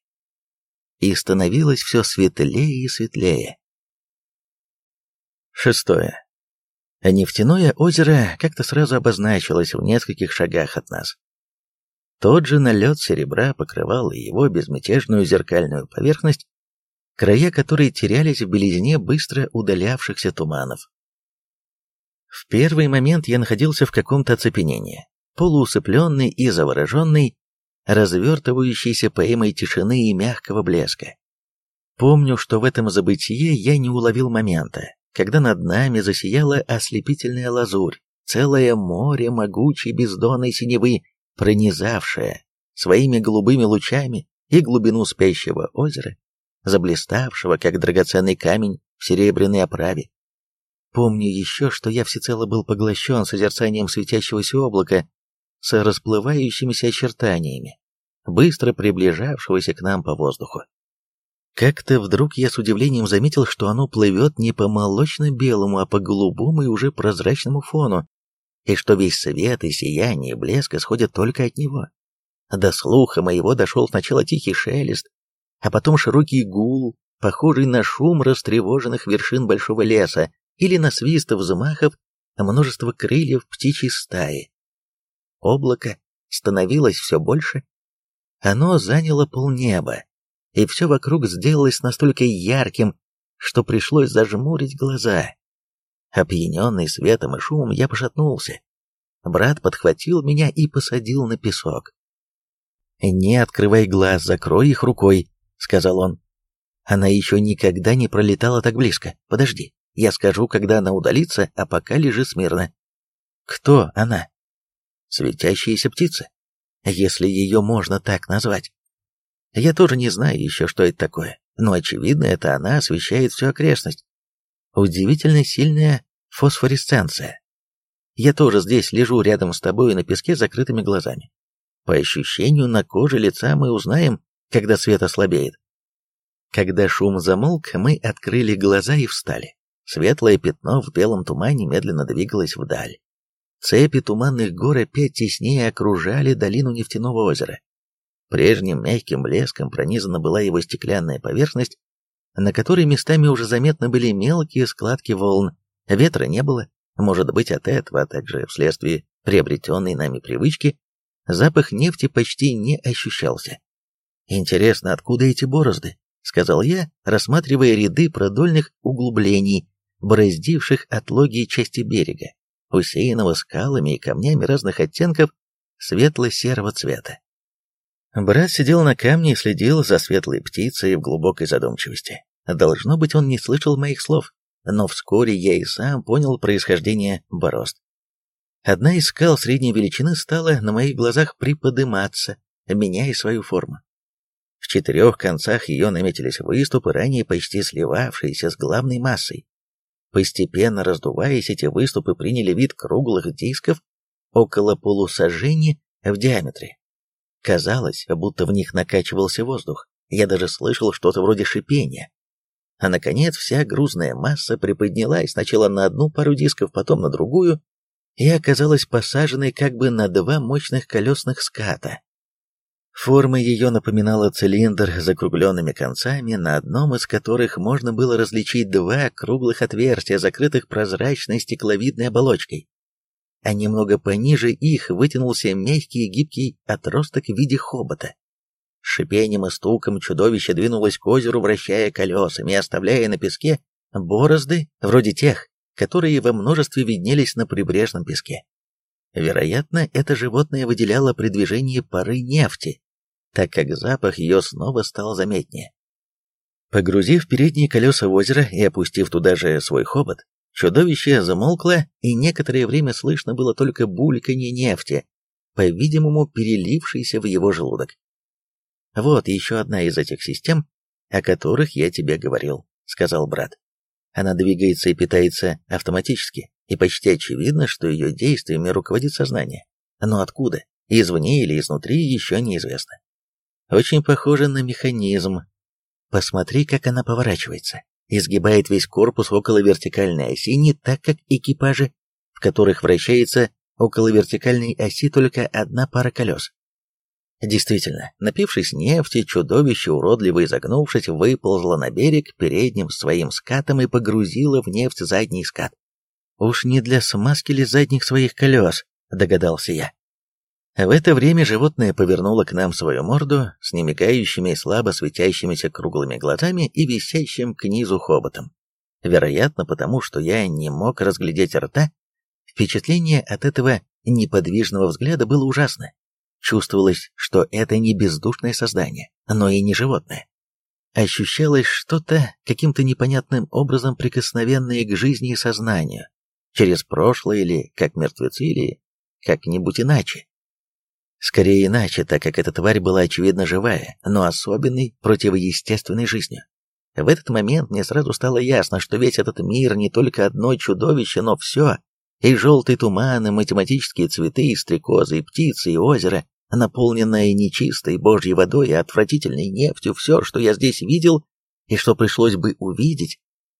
И становилось все светлее и светлее. Шестое. Нефтяное озеро как-то сразу обозначилось в нескольких шагах от нас. Тот же налет серебра покрывал его безмятежную зеркальную поверхность, края которой терялись в белизне быстро удалявшихся туманов. В первый момент я находился в каком-то оцепенении, полуусыпленный и завороженный развертывающейся поэмой тишины и мягкого блеска. Помню, что в этом забытие я не уловил момента, когда над нами засияла ослепительная лазурь, целое море могучей бездонной синевы, пронизавшее своими голубыми лучами и глубину спящего озера, заблиставшего, как драгоценный камень в серебряной оправе. Помню еще, что я всецело был поглощен созерцанием светящегося облака, с расплывающимися очертаниями, быстро приближавшегося к нам по воздуху. Как-то вдруг я с удивлением заметил, что оно плывет не по молочно-белому, а по голубому и уже прозрачному фону, и что весь свет и сияние и блеск исходят только от него. До слуха моего дошел сначала тихий шелест, а потом широкий гул, похожий на шум растревоженных вершин большого леса или на свист взмахов множества крыльев птичьей стаи облако становилось все больше. Оно заняло полнеба, и все вокруг сделалось настолько ярким, что пришлось зажмурить глаза. Опьяненный светом и шумом, я пошатнулся. Брат подхватил меня и посадил на песок. «Не открывай глаз, закрой их рукой», — сказал он. «Она еще никогда не пролетала так близко. Подожди, я скажу, когда она удалится, а пока лежи смирно». «Кто она?» «Светящаяся птица, если ее можно так назвать. Я тоже не знаю еще, что это такое, но, очевидно, это она освещает всю окрестность. Удивительно сильная фосфоресценция. Я тоже здесь лежу рядом с тобой на песке с закрытыми глазами. По ощущению на коже лица мы узнаем, когда свет ослабеет. Когда шум замолк, мы открыли глаза и встали. Светлое пятно в белом тумане медленно двигалось вдаль. Цепи туманных гор опять теснее окружали долину нефтяного озера. Прежним мягким блеском пронизана была его стеклянная поверхность, на которой местами уже заметны были мелкие складки волн. Ветра не было, может быть от этого, а также вследствие приобретенной нами привычки, запах нефти почти не ощущался. «Интересно, откуда эти борозды?» — сказал я, рассматривая ряды продольных углублений, бороздивших отлогие части берега, усеянного скалами и камнями разных оттенков светло-серого цвета. Брат сидел на камне и следил за светлой птицей в глубокой задумчивости. Должно быть, он не слышал моих слов, но вскоре я и сам понял происхождение борозд. Одна из скал средней величины стала на моих глазах приподыматься, меняя свою форму. В четырех концах ее наметились выступы, ранее почти сливавшиеся с главной массой. Постепенно раздуваясь, эти выступы приняли вид круглых дисков около полусажения в диаметре. Казалось, будто в них накачивался воздух. Я даже слышал что-то вроде шипения. А наконец вся грузная масса приподнялась сначала на одну пару дисков, потом на другую, и оказалась посаженной как бы на два мощных колесных ската. Форма ее напоминала цилиндр с закругленными концами, на одном из которых можно было различить два круглых отверстия, закрытых прозрачной стекловидной оболочкой. А немного пониже их вытянулся мягкий и гибкий отросток в виде хобота. Шипением и стуком чудовище двинулось к озеру, вращая колесами, оставляя на песке борозды, вроде тех, которые во множестве виднелись на прибрежном песке. Вероятно, это животное выделяло при движении пары нефти, так как запах ее снова стал заметнее. Погрузив передние колеса в озеро и опустив туда же свой хобот, чудовище замолкло, и некоторое время слышно было только бульканье нефти, по-видимому, перелившейся в его желудок. «Вот еще одна из этих систем, о которых я тебе говорил», — сказал брат. Она двигается и питается автоматически, и почти очевидно, что ее действиями руководит сознание. Но откуда, извне или изнутри, еще неизвестно. Очень похоже на механизм. Посмотри, как она поворачивается. Изгибает весь корпус около вертикальной оси, не так, как экипажи, в которых вращается около вертикальной оси только одна пара колес. Действительно, напившись нефти, чудовище, уродливо изогнувшись, выползло на берег передним своим скатом и погрузило в нефть задний скат. «Уж не для смазки ли задних своих колес?» — догадался я. В это время животное повернуло к нам свою морду с немигающими и слабо светящимися круглыми глазами и висящим к низу хоботом. Вероятно, потому что я не мог разглядеть рта, впечатление от этого неподвижного взгляда было ужасно. Чувствовалось, что это не бездушное создание, но и не животное. Ощущалось что-то каким-то непонятным образом прикосновенное к жизни и сознанию, через прошлое или как мертвецы, или как-нибудь иначе. Скорее иначе, так как эта тварь была очевидно живая, но особенной противоестественной жизнью. В этот момент мне сразу стало ясно, что весь этот мир не только одно чудовище, но все, и желтый туман, и математические цветы, и стрекозы, и птицы, и озеро, наполненное нечистой божьей водой и отвратительной нефтью, все, что я здесь видел и что пришлось бы увидеть,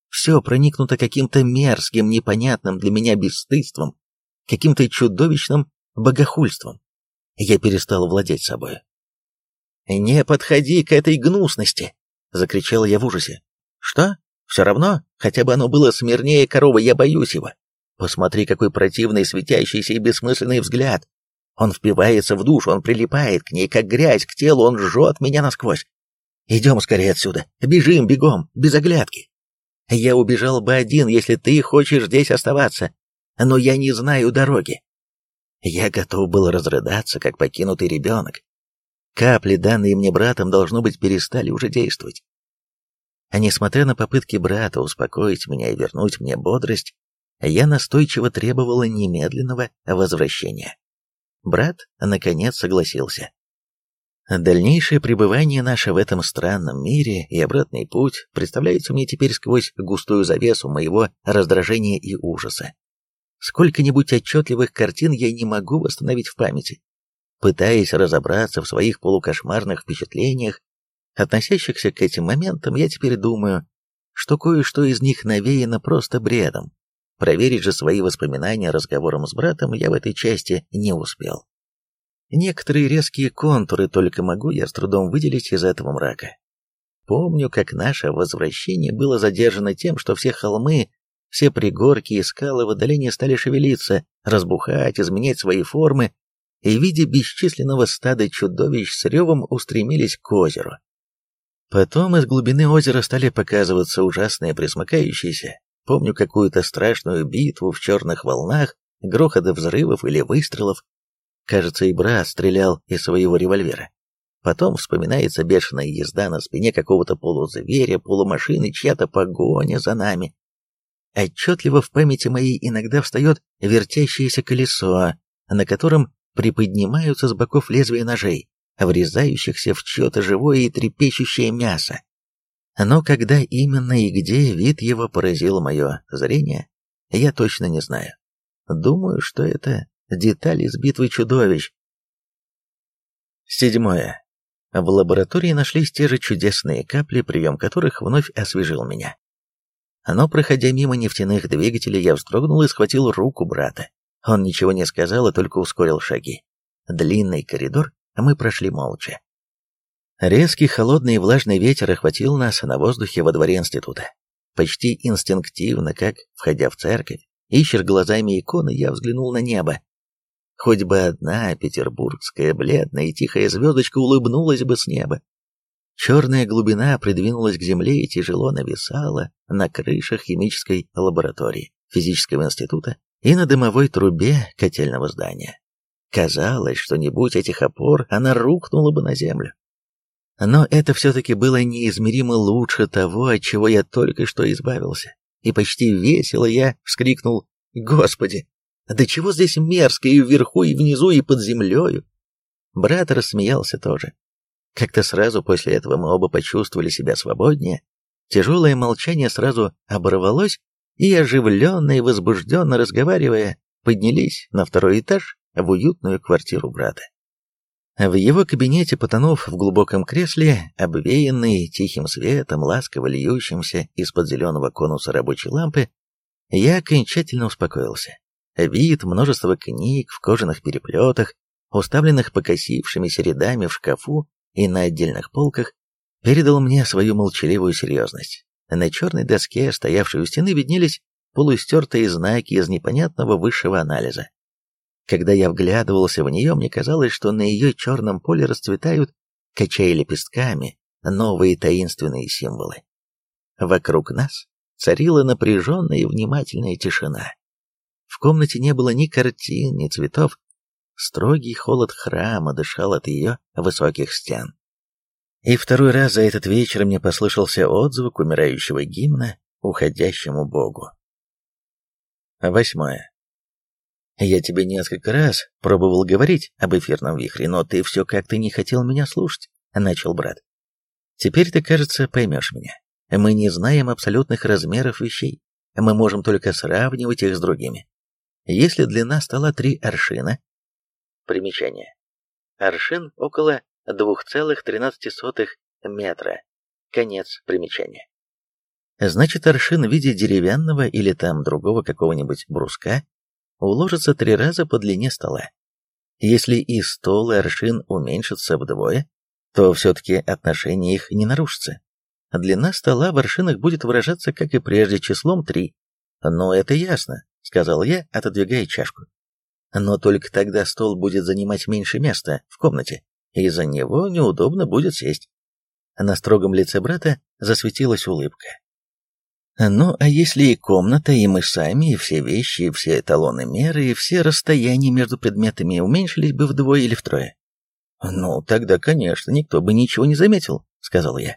все проникнуто каким-то мерзким, непонятным для меня бесстыдством, каким-то чудовищным богохульством. Я перестал владеть собой. «Не подходи к этой гнусности!» — закричал я в ужасе. «Что? Все равно? Хотя бы оно было смирнее коровы, я боюсь его. Посмотри, какой противный, светящийся и бессмысленный взгляд. Он впивается в душу, он прилипает к ней, как грязь к телу, он жжет меня насквозь. Идем скорее отсюда. Бежим, бегом, без оглядки. Я убежал бы один, если ты хочешь здесь оставаться. Но я не знаю дороги. Я готов был разрыдаться, как покинутый ребенок. Капли, данные мне братом, должно быть, перестали уже действовать. А несмотря на попытки брата успокоить меня и вернуть мне бодрость, я настойчиво требовала немедленного возвращения. Брат, наконец, согласился. Дальнейшее пребывание наше в этом странном мире и обратный путь представляются мне теперь сквозь густую завесу моего раздражения и ужаса. Сколько-нибудь отчетливых картин я не могу восстановить в памяти. Пытаясь разобраться в своих полукошмарных впечатлениях, относящихся к этим моментам, я теперь думаю, что кое-что из них навеяно просто бредом, Проверить же свои воспоминания разговором с братом я в этой части не успел. Некоторые резкие контуры только могу я с трудом выделить из этого мрака. Помню, как наше возвращение было задержано тем, что все холмы, все пригорки и скалы в отдалении стали шевелиться, разбухать, изменять свои формы, и в виде бесчисленного стада чудовищ с ревом устремились к озеру. Потом из глубины озера стали показываться ужасные присмыкающиеся, Помню какую-то страшную битву в черных волнах, грохоты взрывов или выстрелов. Кажется, и брат стрелял из своего револьвера. Потом вспоминается бешеная езда на спине какого-то полузверя, полумашины, чья-то погоня за нами. Отчетливо в памяти моей иногда встает вертящееся колесо, на котором приподнимаются с боков лезвия ножей, врезающихся в чье-то живое и трепещущее мясо. Но когда именно и где вид его поразил мое зрение, я точно не знаю. Думаю, что это детали из битвы чудовищ. Седьмое. В лаборатории нашлись те же чудесные капли, прием которых вновь освежил меня. Но, проходя мимо нефтяных двигателей, я вздрогнул и схватил руку брата. Он ничего не сказал и только ускорил шаги. Длинный коридор мы прошли молча. Резкий холодный и влажный ветер охватил нас на воздухе во дворе института. Почти инстинктивно, как, входя в церковь, ищешь глазами иконы, я взглянул на небо. Хоть бы одна петербургская бледная и тихая звездочка улыбнулась бы с неба. Черная глубина придвинулась к земле и тяжело нависала на крышах химической лаборатории физического института и на дымовой трубе котельного здания. Казалось, что не будь этих опор, она рухнула бы на землю. Но это все-таки было неизмеримо лучше того, от чего я только что избавился. И почти весело я вскрикнул «Господи, да чего здесь мерзко и вверху, и внизу, и под землею?» Брат рассмеялся тоже. Как-то сразу после этого мы оба почувствовали себя свободнее. Тяжелое молчание сразу оборвалось, и оживленно и возбужденно разговаривая, поднялись на второй этаж в уютную квартиру брата. В его кабинете, потонув в глубоком кресле, обвеянный тихим светом, ласково льющимся из-под зеленого конуса рабочей лампы, я окончательно успокоился. Вид множества книг в кожаных переплетах, уставленных покосившимися рядами в шкафу и на отдельных полках, передал мне свою молчаливую серьезность. На черной доске, стоявшей у стены, виднелись полустертые знаки из непонятного высшего анализа. Когда я вглядывался в нее, мне казалось, что на ее черном поле расцветают, качая лепестками, новые таинственные символы. Вокруг нас царила напряженная и внимательная тишина. В комнате не было ни картин, ни цветов. Строгий холод храма дышал от ее высоких стен. И второй раз за этот вечер мне послышался отзвук умирающего гимна уходящему Богу. Восьмое. Я тебе несколько раз пробовал говорить об эфирном вихре, но ты все как-то не хотел меня слушать, начал брат. Теперь ты, кажется, поймешь меня. Мы не знаем абсолютных размеров вещей. Мы можем только сравнивать их с другими. Если длина стола три аршина... Примечание. Аршин около 2,13 метра. Конец примечания. Значит, аршин в виде деревянного или там другого какого-нибудь бруска уложится три раза по длине стола. Если и стол, и аршин уменьшатся вдвое, то все-таки отношение их не нарушится. Длина стола в аршинах будет выражаться, как и прежде, числом три. «Ну, это ясно», — сказал я, отодвигая чашку. Но только тогда стол будет занимать меньше места в комнате, и за него неудобно будет сесть. На строгом лице брата засветилась улыбка. Ну, а если и комната, и мы сами, и все вещи, и все эталоны меры, и все расстояния между предметами уменьшились бы вдвое или втрое? Ну, тогда, конечно, никто бы ничего не заметил, сказал я.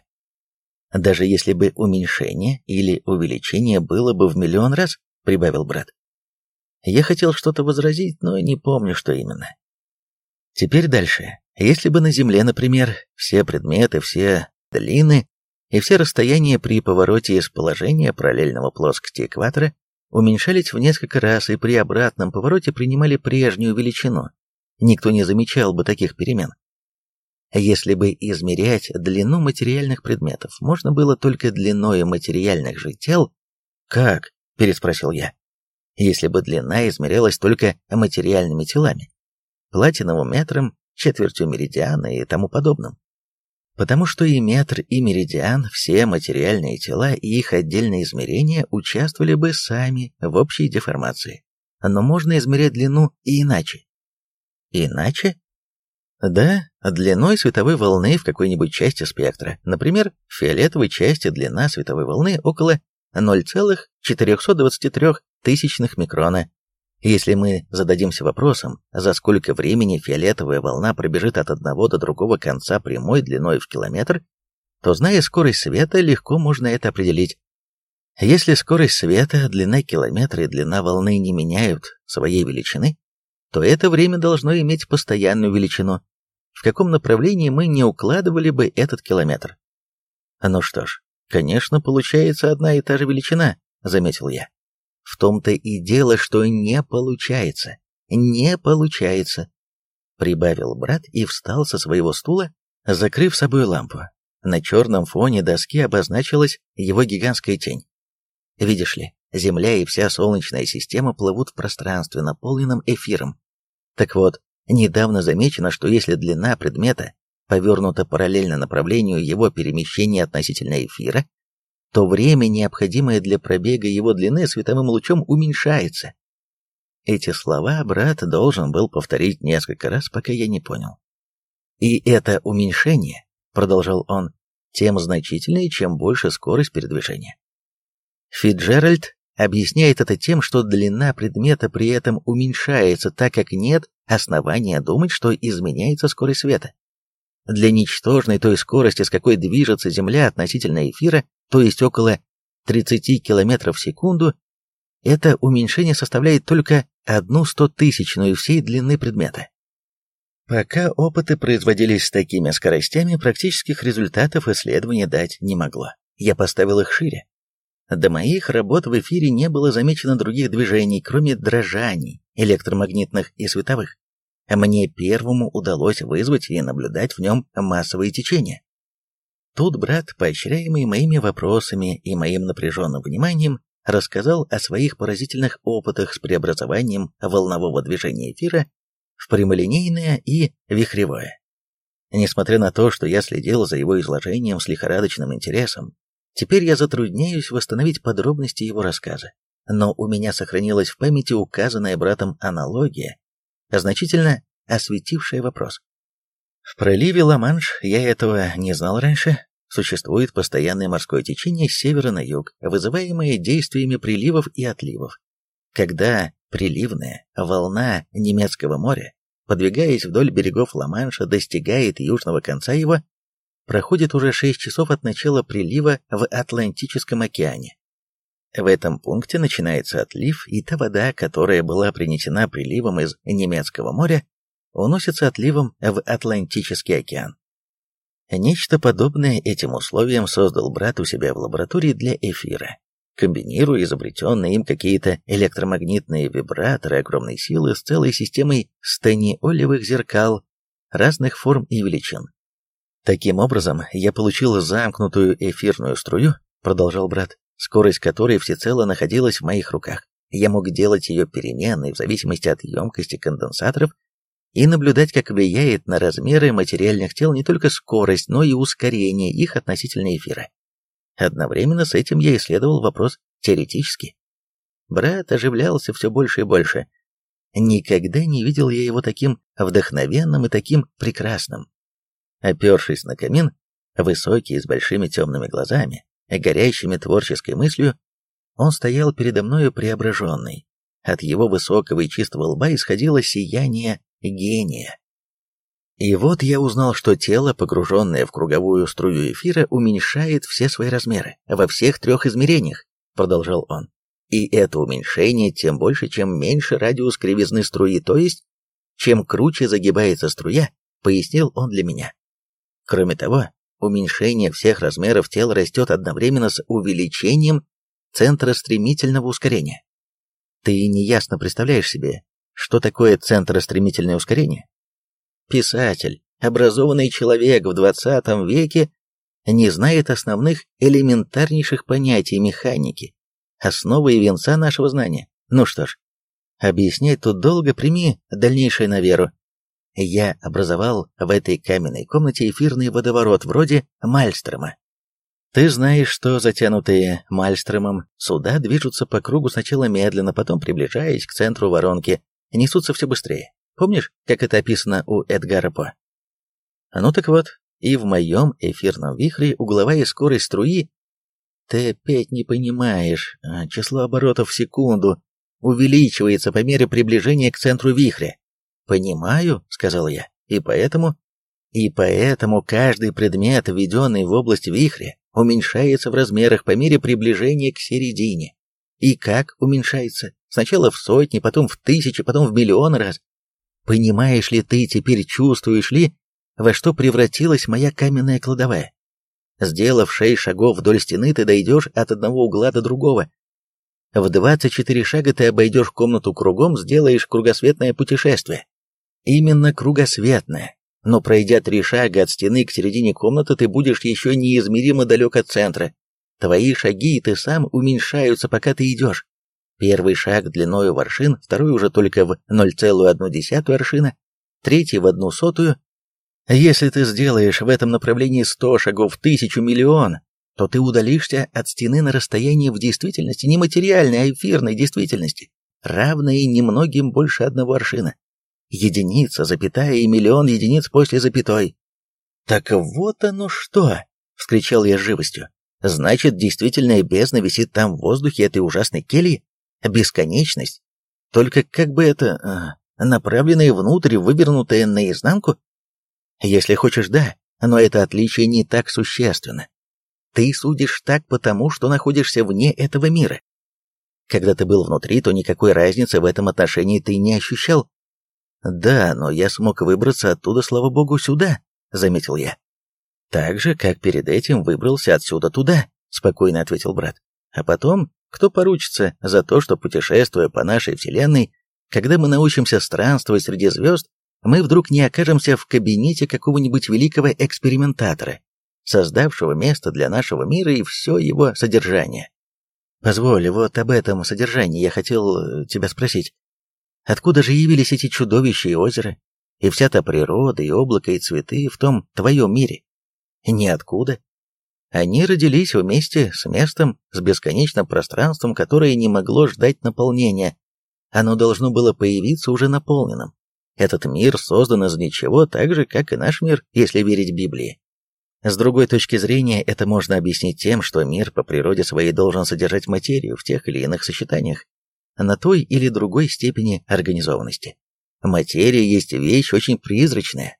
Даже если бы уменьшение или увеличение было бы в миллион раз, прибавил брат. Я хотел что-то возразить, но не помню, что именно. Теперь дальше. Если бы на Земле, например, все предметы, все длины и все расстояния при повороте из положения параллельного плоскости экватора уменьшались в несколько раз и при обратном повороте принимали прежнюю величину, никто не замечал бы таких перемен. Если бы измерять длину материальных предметов можно было только длиной материальных же тел, как, переспросил я, если бы длина измерялась только материальными телами, платиновым метром, четвертью меридиана и тому подобным потому что и метр, и меридиан, все материальные тела и их отдельные измерения участвовали бы сами в общей деформации. Но можно измерять длину и иначе. Иначе? Да, длиной световой волны в какой-нибудь части спектра. Например, в фиолетовой части длина световой волны около 0,423 тысячных микрона, если мы зададимся вопросом, за сколько времени фиолетовая волна пробежит от одного до другого конца прямой длиной в километр, то, зная скорость света, легко можно это определить. Если скорость света, длина километра и длина волны не меняют своей величины, то это время должно иметь постоянную величину, в каком направлении мы не укладывали бы этот километр. Ну что ж, конечно, получается одна и та же величина, заметил я. В том-то и дело, что не получается. Не получается. Прибавил брат и встал со своего стула, закрыв собой лампу. На черном фоне доски обозначилась его гигантская тень. Видишь ли, Земля и вся Солнечная система плывут в пространстве, наполненном эфиром. Так вот, недавно замечено, что если длина предмета повернута параллельно направлению его перемещения относительно эфира, то время, необходимое для пробега его длины световым лучом, уменьшается. Эти слова брат должен был повторить несколько раз, пока я не понял. И это уменьшение, продолжал он, тем значительнее, чем больше скорость передвижения. Фиджеральд объясняет это тем, что длина предмета при этом уменьшается, так как нет основания думать, что изменяется скорость света. Для ничтожной той скорости, с какой движется Земля относительно эфира, то есть около 30 км в секунду, это уменьшение составляет только одну стотысячную всей длины предмета. Пока опыты производились с такими скоростями, практических результатов исследования дать не могло. Я поставил их шире. До моих работ в эфире не было замечено других движений, кроме дрожаний, электромагнитных и световых. Мне первому удалось вызвать и наблюдать в нем массовые течения. Тут брат, поощряемый моими вопросами и моим напряженным вниманием, рассказал о своих поразительных опытах с преобразованием волнового движения эфира в прямолинейное и вихревое. Несмотря на то, что я следил за его изложением с лихорадочным интересом, теперь я затрудняюсь восстановить подробности его рассказа. Но у меня сохранилась в памяти указанная братом аналогия, значительно осветившая вопрос. В проливе Ла-Манш, я этого не знал раньше, существует постоянное морское течение с севера на юг, вызываемое действиями приливов и отливов. Когда приливная волна немецкого моря, подвигаясь вдоль берегов Ла-Манша, достигает южного конца его, проходит уже 6 часов от начала прилива в Атлантическом океане. В этом пункте начинается отлив, и та вода, которая была принесена приливом из немецкого моря, уносится отливом в Атлантический океан. Нечто подобное этим условиям создал брат у себя в лаборатории для эфира, комбинируя изобретенные им какие-то электромагнитные вибраторы огромной силы с целой системой станиолевых зеркал разных форм и величин. Таким образом, я получил замкнутую эфирную струю, продолжал брат, скорость которой всецело находилась в моих руках. Я мог делать ее переменной в зависимости от емкости конденсаторов и наблюдать, как влияет на размеры материальных тел не только скорость, но и ускорение их относительно эфира. Одновременно с этим я исследовал вопрос теоретически. Брат оживлялся все больше и больше. Никогда не видел я его таким вдохновенным и таким прекрасным. Опершись на камин, высокий, с большими темными глазами, горящими творческой мыслью, он стоял передо мною преображенный. От его высокого и чистого лба исходило сияние гения. И вот я узнал, что тело, погруженное в круговую струю эфира, уменьшает все свои размеры, во всех трех измерениях, продолжал он. И это уменьшение тем больше, чем меньше радиус кривизны струи, то есть, чем круче загибается струя, пояснил он для меня. Кроме того, уменьшение всех размеров тела растет одновременно с увеличением центра стремительного ускорения. Ты неясно представляешь себе, что такое центростремительное ускорение? Писатель, образованный человек в 20 веке, не знает основных элементарнейших понятий механики, основы и венца нашего знания. Ну что ж, объяснять тут долго, прими дальнейшее на веру. Я образовал в этой каменной комнате эфирный водоворот вроде Мальстрома. Ты знаешь, что затянутые Мальстромом суда движутся по кругу сначала медленно, потом приближаясь к центру воронки, несутся все быстрее. Помнишь, как это описано у Эдгара По? Ну так вот, и в моем эфирном вихре угловая скорость струи ты опять не понимаешь, а, число оборотов в секунду увеличивается по мере приближения к центру вихря. «Понимаю», — сказал я, — «и поэтому...» «И поэтому каждый предмет, введенный в область вихря, уменьшается в размерах по мере приближения к середине. И как уменьшается? Сначала в сотни, потом в тысячи, потом в миллион раз. Понимаешь ли ты, теперь чувствуешь ли, во что превратилась моя каменная кладовая? Сделав шесть шагов вдоль стены, ты дойдешь от одного угла до другого. В 24 шага ты обойдешь комнату кругом, сделаешь кругосветное путешествие. Именно кругосветное. Но пройдя три шага от стены к середине комнаты, ты будешь еще неизмеримо далек от центра. Твои шаги и ты сам уменьшаются, пока ты идешь. Первый шаг длиною в аршин, второй уже только в 0,1 аршина, третий в одну сотую. Если ты сделаешь в этом направлении 100 шагов тысячу миллион, то ты удалишься от стены на расстоянии в действительности, не материальной, а эфирной действительности, равной немногим больше одного аршина единица, запятая и миллион единиц после запятой. «Так вот оно что!» — вскричал я с живостью. «Значит, действительная бездна висит там в воздухе этой ужасной кельи? Бесконечность? Только как бы это... Э, направленная внутрь, вывернутая наизнанку? Если хочешь, да, но это отличие не так существенно. Ты судишь так потому, что находишься вне этого мира. Когда ты был внутри, то никакой разницы в этом отношении ты не ощущал, «Да, но я смог выбраться оттуда, слава богу, сюда», — заметил я. «Так же, как перед этим выбрался отсюда туда», — спокойно ответил брат. «А потом, кто поручится за то, что, путешествуя по нашей Вселенной, когда мы научимся странствовать среди звезд, мы вдруг не окажемся в кабинете какого-нибудь великого экспериментатора, создавшего место для нашего мира и все его содержание. Позволь, вот об этом содержании я хотел э, тебя спросить. Откуда же явились эти чудовища и озера, и вся та природа, и облако, и цветы в том твоем мире? Ниоткуда. Они родились вместе с местом, с бесконечным пространством, которое не могло ждать наполнения. Оно должно было появиться уже наполненным. Этот мир создан из ничего, так же, как и наш мир, если верить Библии. С другой точки зрения, это можно объяснить тем, что мир по природе своей должен содержать материю в тех или иных сочетаниях на той или другой степени организованности. Материя есть вещь очень призрачная.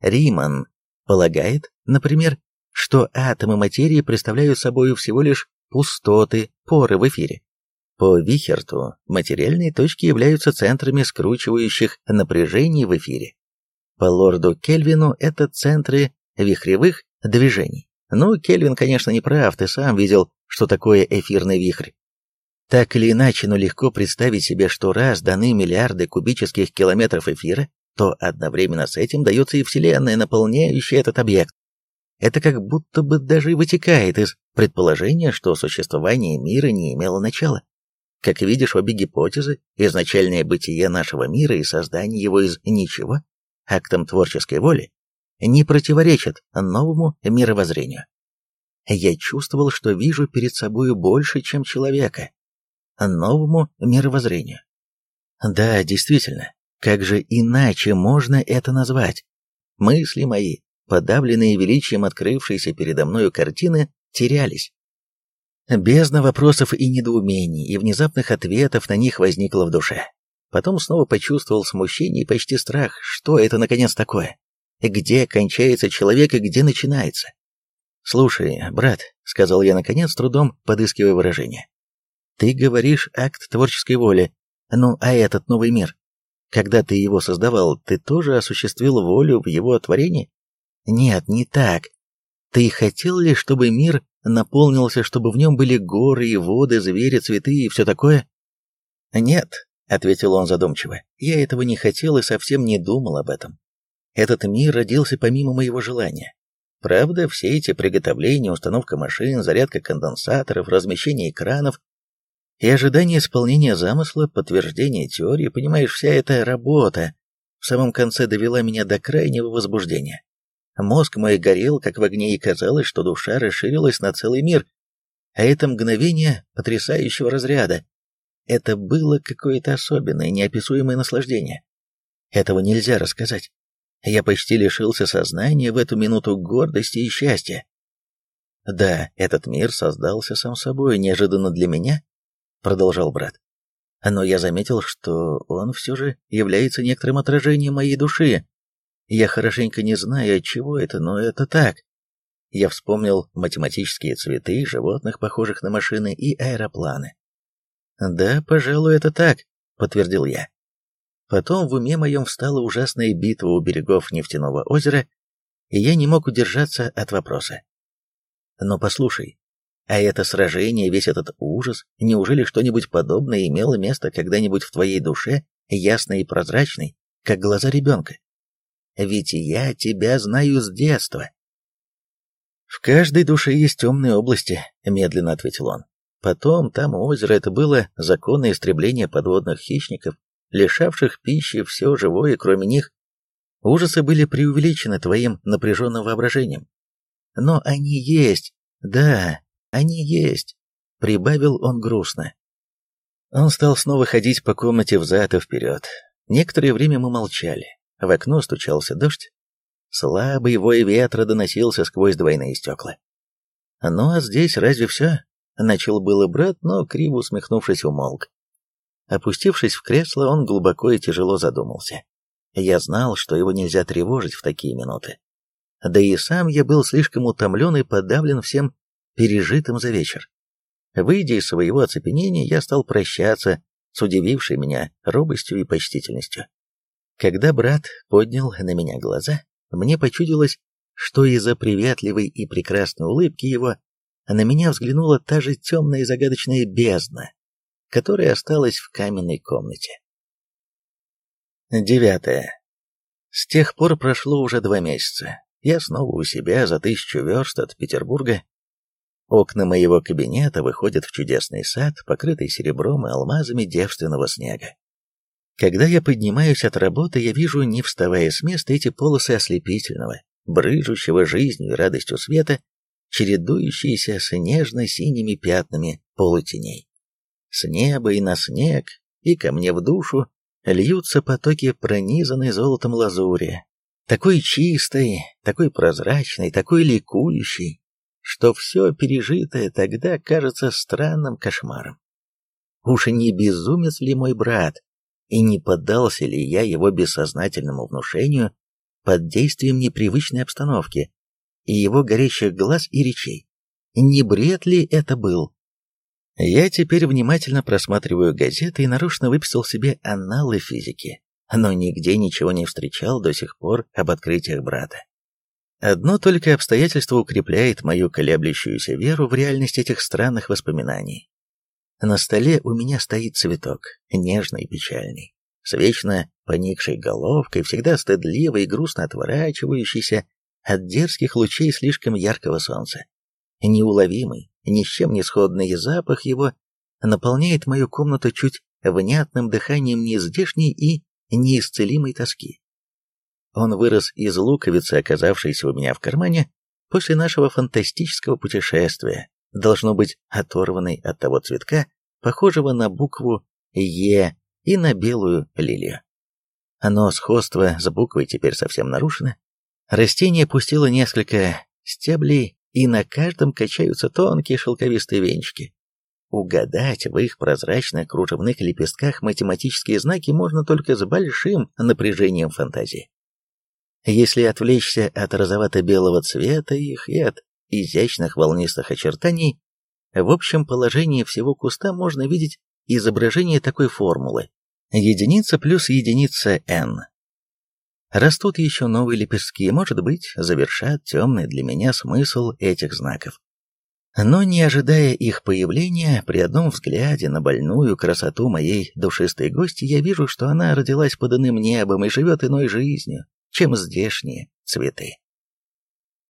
Риман полагает, например, что атомы материи представляют собой всего лишь пустоты, поры в эфире. По Вихерту материальные точки являются центрами скручивающих напряжений в эфире. По лорду Кельвину это центры вихревых движений. Ну, Кельвин, конечно, не прав, ты сам видел, что такое эфирный вихрь. Так или иначе, но легко представить себе, что раз даны миллиарды кубических километров эфира, то одновременно с этим дается и Вселенная, наполняющая этот объект. Это как будто бы даже и вытекает из предположения, что существование мира не имело начала. Как видишь, обе гипотезы, изначальное бытие нашего мира и создание его из ничего, актом творческой воли, не противоречат новому мировоззрению. Я чувствовал, что вижу перед собой больше, чем человека, новому мировоззрению. Да, действительно, как же иначе можно это назвать? Мысли мои, подавленные величием открывшейся передо мною картины, терялись. Бездна вопросов и недоумений, и внезапных ответов на них возникла в душе. Потом снова почувствовал смущение и почти страх. Что это, наконец, такое? Где кончается человек и где начинается? «Слушай, брат», — сказал я, наконец, трудом подыскивая выражение, — «ты говоришь акт творческой воли. Ну, а этот новый мир? Когда ты его создавал, ты тоже осуществил волю в его творении? Нет, не так. Ты хотел ли, чтобы мир наполнился, чтобы в нем были горы и воды, звери, цветы и все такое? Нет, ответил он задумчиво. Я этого не хотел и совсем не думал об этом. Этот мир родился помимо моего желания. Правда, все эти приготовления, установка машин, зарядка конденсаторов, размещение экранов и ожидание исполнения замысла, подтверждение теории, понимаешь, вся эта работа в самом конце довела меня до крайнего возбуждения. Мозг мой горел, как в огне, и казалось, что душа расширилась на целый мир. А это мгновение потрясающего разряда. Это было какое-то особенное, неописуемое наслаждение. Этого нельзя рассказать. Я почти лишился сознания в эту минуту гордости и счастья. Да, этот мир создался сам собой, неожиданно для меня, продолжал брат. Но я заметил, что он все же является некоторым отражением моей души, я хорошенько не знаю, от чего это, но это так. Я вспомнил математические цветы, животных, похожих на машины, и аэропланы. «Да, пожалуй, это так», — подтвердил я. Потом в уме моем встала ужасная битва у берегов нефтяного озера, и я не мог удержаться от вопроса. «Но послушай, а это сражение, весь этот ужас, неужели что-нибудь подобное имело место когда-нибудь в твоей душе, ясной и прозрачной, как глаза ребенка?» ведь я тебя знаю с детства. В каждой душе есть темные области, медленно ответил он. Потом там у озера это было законное истребление подводных хищников, лишавших пищи все живое, кроме них. Ужасы были преувеличены твоим напряженным воображением. Но они есть, да, они есть, прибавил он грустно. Он стал снова ходить по комнате взад и вперед. Некоторое время мы молчали. В окно стучался дождь. Слабый вой ветра доносился сквозь двойные стекла. «Ну а здесь разве все?» — начал было брат, но, криво усмехнувшись, умолк. Опустившись в кресло, он глубоко и тяжело задумался. Я знал, что его нельзя тревожить в такие минуты. Да и сам я был слишком утомлен и подавлен всем пережитым за вечер. Выйдя из своего оцепенения, я стал прощаться с удивившей меня робостью и почтительностью. Когда брат поднял на меня глаза, мне почудилось, что из-за приветливой и прекрасной улыбки его на меня взглянула та же темная и загадочная бездна, которая осталась в каменной комнате. Девятое. С тех пор прошло уже два месяца. Я снова у себя за тысячу верст от Петербурга. Окна моего кабинета выходят в чудесный сад, покрытый серебром и алмазами девственного снега. Когда я поднимаюсь от работы, я вижу, не вставая с места, эти полосы ослепительного, брыжущего жизнью и радостью света, чередующиеся с нежно-синими пятнами полутеней. С неба и на снег, и ко мне в душу льются потоки пронизанной золотом лазури, такой чистой, такой прозрачной, такой ликующей, что все пережитое тогда кажется странным кошмаром. Уж не безумец ли мой брат, и не поддался ли я его бессознательному внушению под действием непривычной обстановки и его горящих глаз и речей. Не бред ли это был? Я теперь внимательно просматриваю газеты и нарочно выписал себе аналы физики, но нигде ничего не встречал до сих пор об открытиях брата. Одно только обстоятельство укрепляет мою колеблющуюся веру в реальность этих странных воспоминаний. На столе у меня стоит цветок, нежный и печальный, с вечно поникшей головкой, всегда стыдливо и грустно отворачивающийся от дерзких лучей слишком яркого солнца. Неуловимый, ни с чем не сходный запах его наполняет мою комнату чуть внятным дыханием нездешней и неисцелимой тоски. Он вырос из луковицы, оказавшейся у меня в кармане, после нашего фантастического путешествия, должно быть оторванный от того цветка, похожего на букву «Е» и на белую лилию. Но сходство с буквой теперь совсем нарушено. Растение пустило несколько стеблей, и на каждом качаются тонкие шелковистые венчики. Угадать в их прозрачных кружевных лепестках математические знаки можно только с большим напряжением фантазии. Если отвлечься от розовато-белого цвета их и от изящных волнистых очертаний, в общем положении всего куста можно видеть изображение такой формулы. Единица плюс единица n. Растут еще новые лепестки, может быть, завершат темный для меня смысл этих знаков. Но не ожидая их появления, при одном взгляде на больную красоту моей душистой гости, я вижу, что она родилась под иным небом и живет иной жизнью, чем здешние цветы.